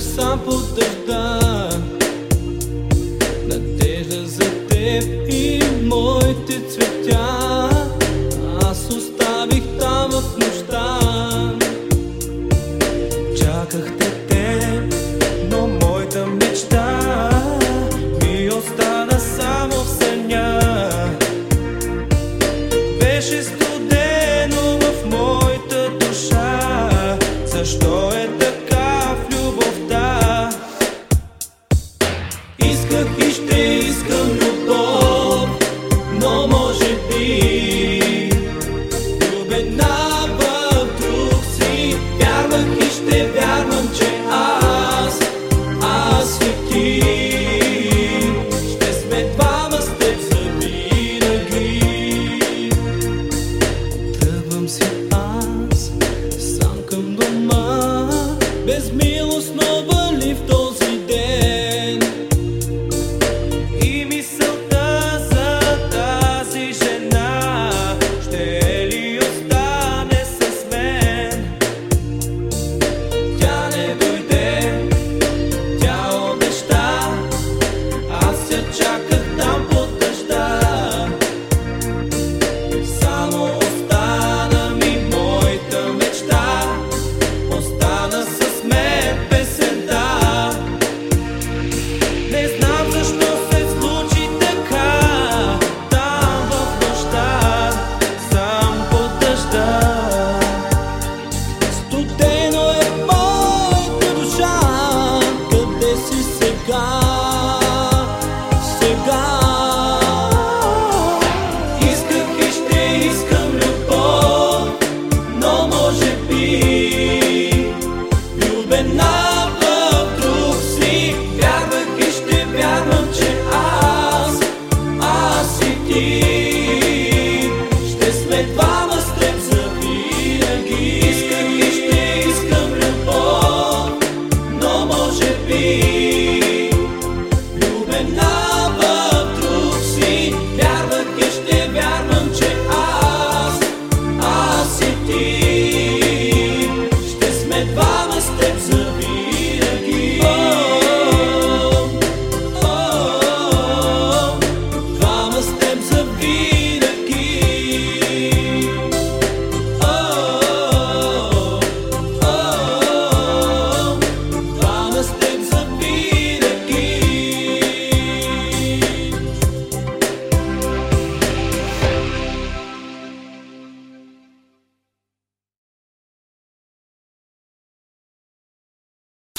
сам по дъжда. Надежда за теб и моите цветя. Аз оставих там в нощта. Чакахте теб, но моята мечта Ми остана само в Беше студено в моята душа. Защо е ще вярвам, че аз Аз и Ще сме двама с теб завинаги Тръгвам си аз Сам към дома Безмилостно